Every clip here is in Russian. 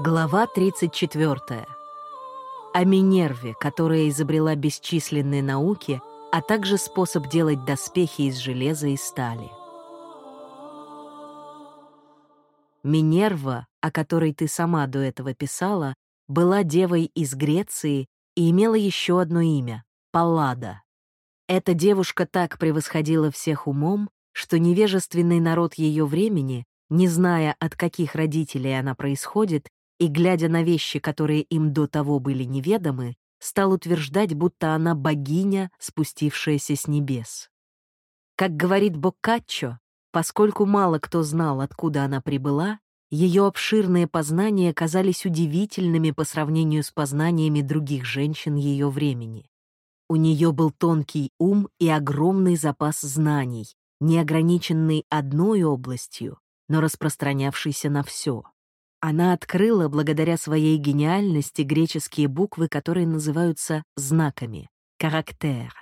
Глава 34. О Минерве, которая изобрела бесчисленные науки, а также способ делать доспехи из железа и стали. Минерва, о которой ты сама до этого писала, была девой из Греции и имела еще одно имя — Паллада. Эта девушка так превосходила всех умом, что невежественный народ ее времени, не зная, от каких родителей она происходит, и, глядя на вещи, которые им до того были неведомы, стал утверждать, будто она богиня, спустившаяся с небес. Как говорит Боккаччо, поскольку мало кто знал, откуда она прибыла, ее обширные познания казались удивительными по сравнению с познаниями других женщин ее времени. У нее был тонкий ум и огромный запас знаний, не ограниченный одной областью, но распространявшийся на все. Она открыла, благодаря своей гениальности, греческие буквы, которые называются знаками — «карактер».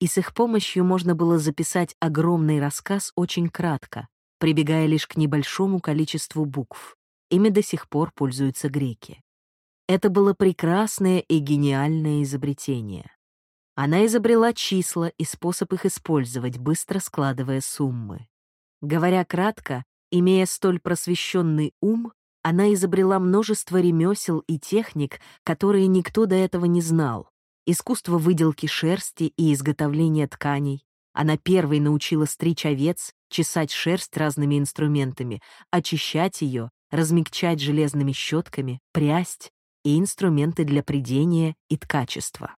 И с их помощью можно было записать огромный рассказ очень кратко, прибегая лишь к небольшому количеству букв. Ими до сих пор пользуются греки. Это было прекрасное и гениальное изобретение. Она изобрела числа и способ их использовать, быстро складывая суммы. Говоря кратко, имея столь просвещенный ум, она изобрела множество ремесел и техник, которые никто до этого не знал. Искусство выделки шерсти и изготовления тканей. Она первой научила стричь овец, чесать шерсть разными инструментами, очищать ее, размягчать железными щетками, прясть и инструменты для придения и ткачества.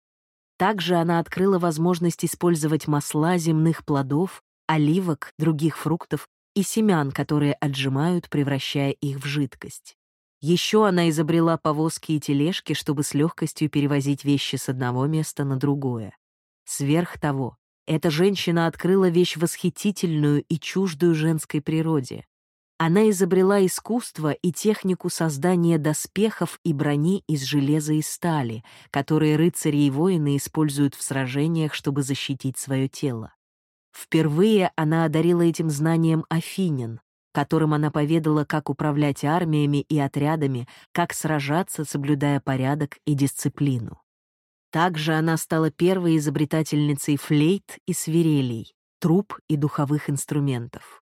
Также она открыла возможность использовать масла земных плодов, оливок, других фруктов и семян, которые отжимают, превращая их в жидкость. Еще она изобрела повозки и тележки, чтобы с легкостью перевозить вещи с одного места на другое. Сверх того, эта женщина открыла вещь восхитительную и чуждую женской природе. Она изобрела искусство и технику создания доспехов и брони из железа и стали, которые рыцари и воины используют в сражениях, чтобы защитить свое тело. Впервые она одарила этим знанием Афинин, которым она поведала, как управлять армиями и отрядами, как сражаться, соблюдая порядок и дисциплину. Также она стала первой изобретательницей флейт и свирелей, труб и духовых инструментов.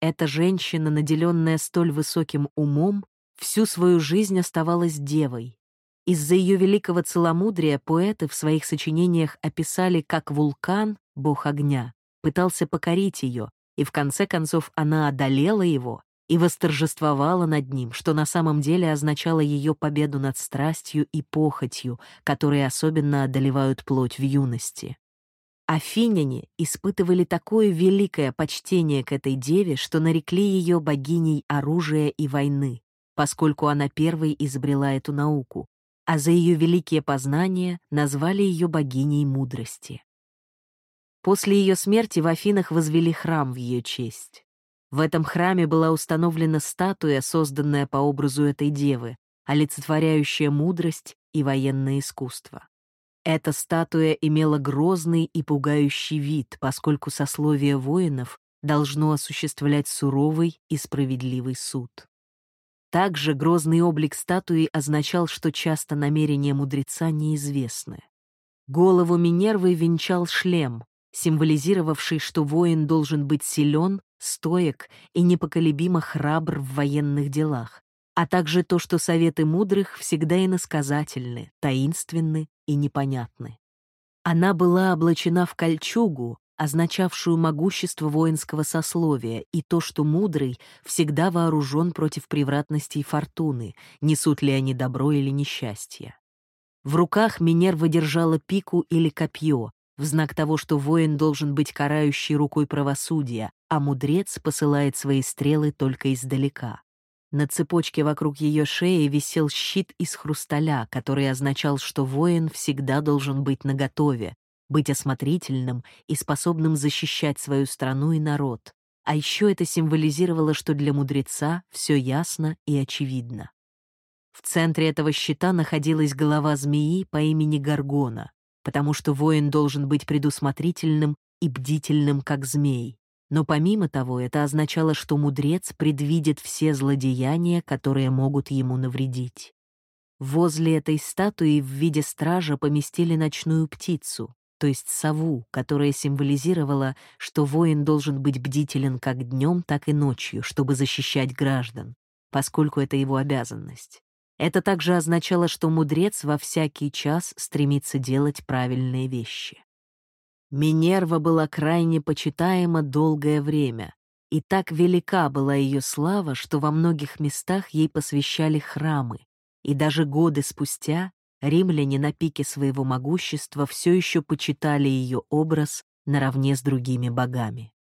Эта женщина, наделенная столь высоким умом, всю свою жизнь оставалась девой. Из-за ее великого целомудрия поэты в своих сочинениях описали как вулкан, бог огня, пытался покорить ее, и в конце концов она одолела его и восторжествовала над ним, что на самом деле означало ее победу над страстью и похотью, которые особенно одолевают плоть в юности. Афиняне испытывали такое великое почтение к этой деве, что нарекли ее богиней оружия и войны, поскольку она первой изобрела эту науку, а за ее великие познания назвали ее богиней мудрости. После ее смерти в Афинах возвели храм в ее честь. В этом храме была установлена статуя, созданная по образу этой девы, олицетворяющая мудрость и военное искусство. Эта статуя имела грозный и пугающий вид, поскольку сословие воинов должно осуществлять суровый и справедливый суд. Также грозный облик статуи означал, что часто намерения мудреца неизвестны. Голову Минервы венчал шлем, символизировавший, что воин должен быть силен, стоек и непоколебимо храбр в военных делах, а также то, что советы мудрых всегда иносказательны, таинственны и непонятны. Она была облачена в кольчугу, означавшую могущество воинского сословия, и то, что мудрый всегда вооружен против превратностей фортуны, несут ли они добро или несчастье. В руках Минерва держала пику или копье, в знак того, что воин должен быть карающей рукой правосудия, а мудрец посылает свои стрелы только издалека. На цепочке вокруг ее шеи висел щит из хрусталя, который означал, что воин всегда должен быть наготове, быть осмотрительным и способным защищать свою страну и народ. А еще это символизировало, что для мудреца все ясно и очевидно. В центре этого щита находилась голова змеи по имени Гаргона потому что воин должен быть предусмотрительным и бдительным, как змей. Но помимо того, это означало, что мудрец предвидит все злодеяния, которые могут ему навредить. Возле этой статуи в виде стража поместили ночную птицу, то есть сову, которая символизировала, что воин должен быть бдителен как днем, так и ночью, чтобы защищать граждан, поскольку это его обязанность. Это также означало, что мудрец во всякий час стремится делать правильные вещи. Минерва была крайне почитаема долгое время, и так велика была ее слава, что во многих местах ей посвящали храмы, и даже годы спустя римляне на пике своего могущества все еще почитали ее образ наравне с другими богами.